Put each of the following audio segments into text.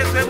ese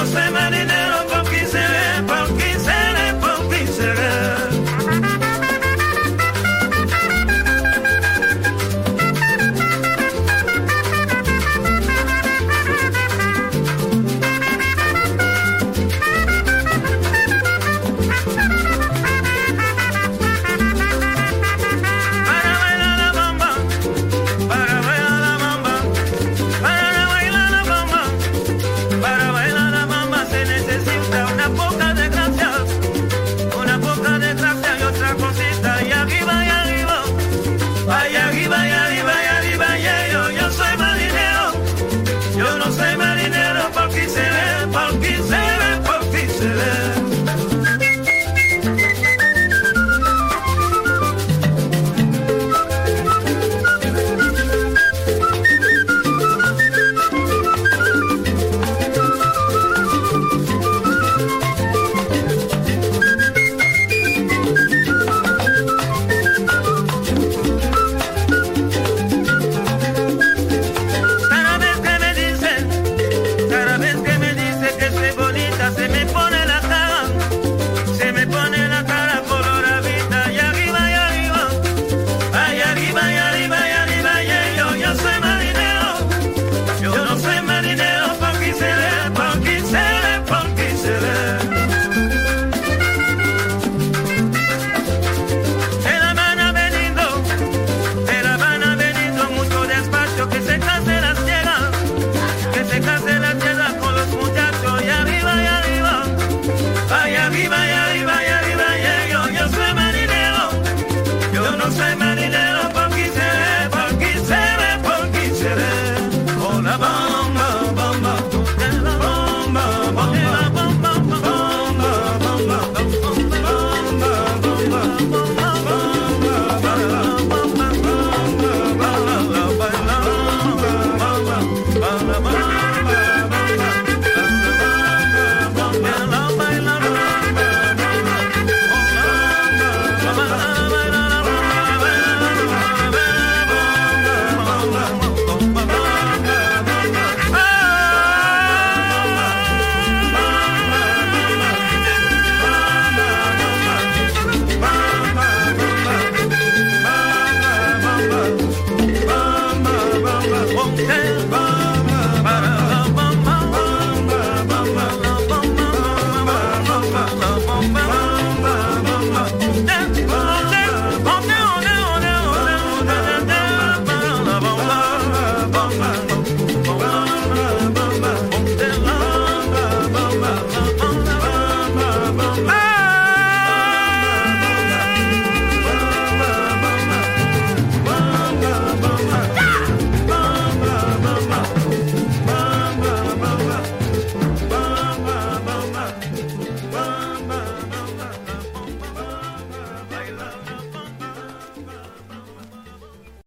no se maneja.